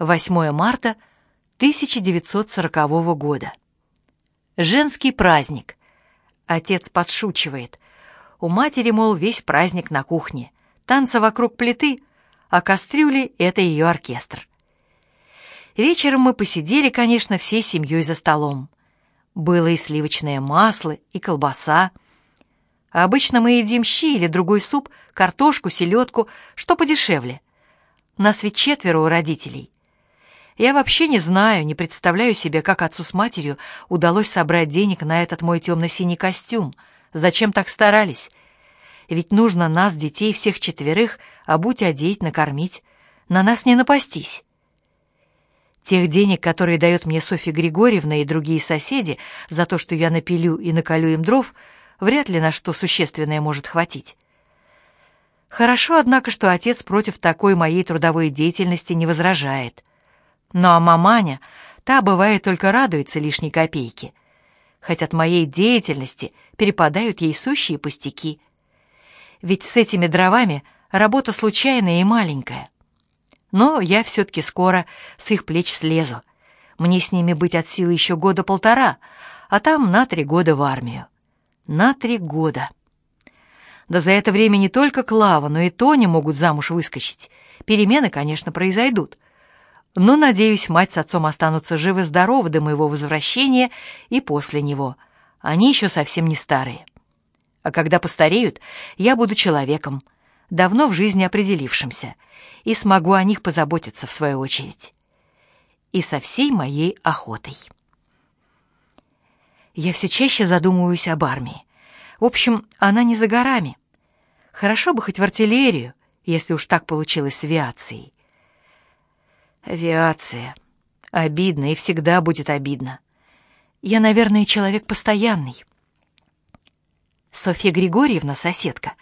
8 марта 1940 года. Женский праздник. Отец подшучивает. У матери, мол, весь праздник на кухне. Танцы вокруг плиты, а кастрюли — это ее оркестр. Вечером мы посидели, конечно, всей семьей за столом. Было и сливочное масло, и колбаса. Обычно мы едим щи или другой суп, картошку, селедку, что подешевле. Нас ведь четверо у родителей. Я вообще не знаю, не представляю себе, как отцу с матерью удалось собрать денег на этот мой темно-синий костюм. Зачем так старались? Ведь нужно нас, детей, всех четверых, обуть, одеть, накормить. На нас не напастись. Тех денег, которые дает мне Софья Григорьевна и другие соседи за то, что я напилю и наколю им дров, вряд ли на что существенное может хватить. Хорошо, однако, что отец против такой моей трудовой деятельности не возражает. Ну а маманя, та бывает только радуется лишней копейке. Хоть от моей деятельности перепадают ей сущие пустяки. Ведь с этими дровами работа случайная и маленькая. Но я все-таки скоро с их плеч слезу. Мне с ними быть от силы еще года полтора, а там на три года в армию. На три года. Да за это время не только Клава, но и Тоня могут замуж выскочить. Перемены, конечно, произойдут. Но, надеюсь, мать с отцом останутся живы-здоровы до моего возвращения и после него. Они еще совсем не старые. А когда постареют, я буду человеком, давно в жизни определившимся — и смогу о них позаботиться в свою очередь. И со всей моей охотой. Я все чаще задумываюсь об армии. В общем, она не за горами. Хорошо бы хоть в артиллерию, если уж так получилось с авиацией. Авиация. Обидно и всегда будет обидно. Я, наверное, человек постоянный. Софья Григорьевна, соседка,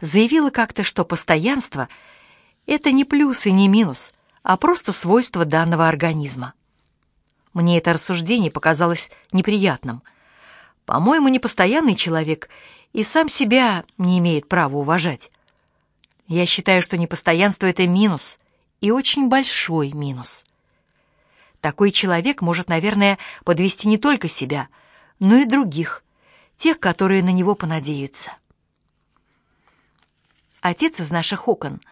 заявила как-то, что постоянство — это не плюс и не минус, а просто свойство данного организма. Мне это рассуждение показалось неприятным. По-моему, непостоянный человек и сам себя не имеет права уважать. Я считаю, что непостоянство — это минус, и очень большой минус. Такой человек может, наверное, подвести не только себя, но и других, тех, которые на него понадеются. Отец из наших окон —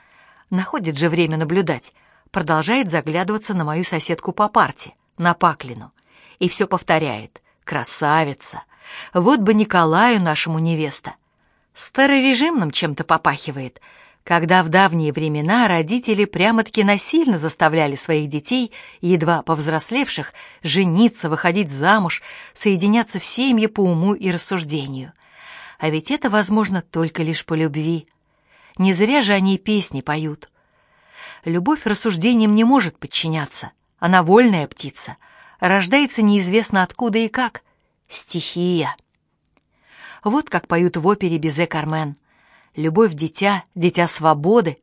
находит же время наблюдать, продолжает заглядываться на мою соседку по парте, на Паклину, и все повторяет. «Красавица! Вот бы Николаю нашему невеста!» Старорежимным чем-то попахивает, когда в давние времена родители прямо-таки насильно заставляли своих детей, едва повзрослевших, жениться, выходить замуж, соединяться в семьи по уму и рассуждению. А ведь это возможно только лишь по любви — не зря же они песни поют. Любовь рассуждениям не может подчиняться. Она вольная птица. Рождается неизвестно откуда и как. Стихия. Вот как поют в опере Безе Кармен. Любовь дитя, дитя свободы.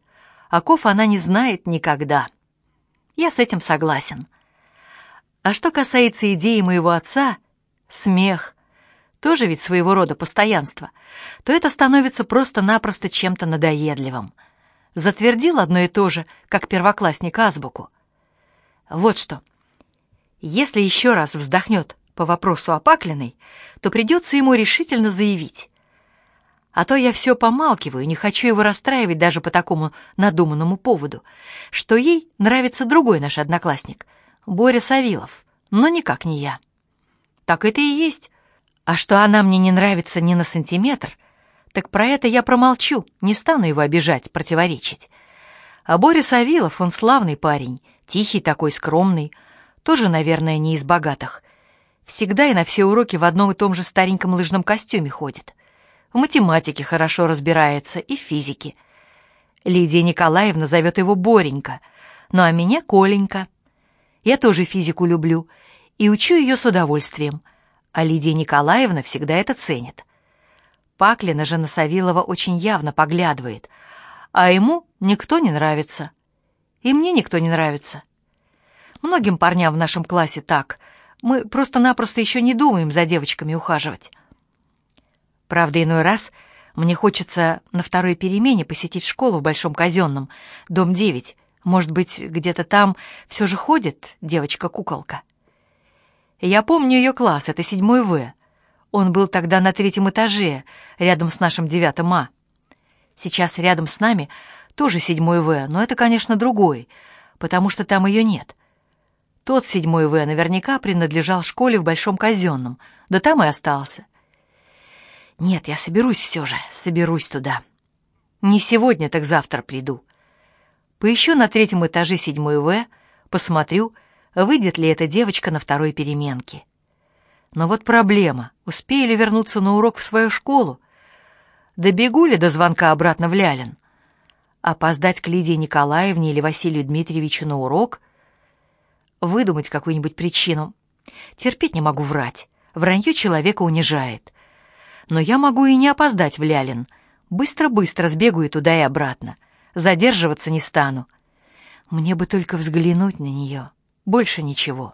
Оков она не знает никогда. Я с этим согласен. А что касается идеи моего отца, смех, тоже ведь своего рода постоянство, то это становится просто-напросто чем-то надоедливым. Затвердил одно и то же, как первоклассник азбуку. Вот что. Если еще раз вздохнет по вопросу о Паклиной, то придется ему решительно заявить. А то я все помалкиваю, не хочу его расстраивать даже по такому надуманному поводу, что ей нравится другой наш одноклассник, Боря Савилов, но никак не я. Так это и есть. А что она мне не нравится ни на сантиметр, так про это я промолчу, не стану его обижать, противоречить. А Борис Авилов, он славный парень, тихий такой, скромный, тоже, наверное, не из богатых. Всегда и на все уроки в одном и том же стареньком лыжном костюме ходит. В математике хорошо разбирается и в физике. Лидия Николаевна зовет его Боренька, ну а меня Коленька. Я тоже физику люблю и учу ее с удовольствием — а Лидия Николаевна всегда это ценит. Паклина же на Савилова очень явно поглядывает, а ему никто не нравится. И мне никто не нравится. Многим парням в нашем классе так. Мы просто-напросто еще не думаем за девочками ухаживать. Правда, иной раз мне хочется на второй перемене посетить школу в Большом Казенном, дом 9, Может быть, где-то там все же ходит девочка-куколка? Я помню ее класс, это седьмой В. Он был тогда на третьем этаже, рядом с нашим девятым А. Сейчас рядом с нами тоже седьмой В, но это, конечно, другой, потому что там ее нет. Тот седьмой В наверняка принадлежал школе в Большом Казенном, да там и остался. Нет, я соберусь все же, соберусь туда. Не сегодня, так завтра приду. Поищу на третьем этаже седьмой В, посмотрю, выйдет ли эта девочка на второй переменке. Но вот проблема, успею ли вернуться на урок в свою школу? Добегу ли до звонка обратно в Лялин? Опоздать к Лидии Николаевне или Василию Дмитриевичу на урок? Выдумать какую-нибудь причину. Терпеть не могу врать. Вранье человека унижает. Но я могу и не опоздать в Лялин. Быстро-быстро сбегаю туда и обратно. Задерживаться не стану. Мне бы только взглянуть на нее. Больше ничего.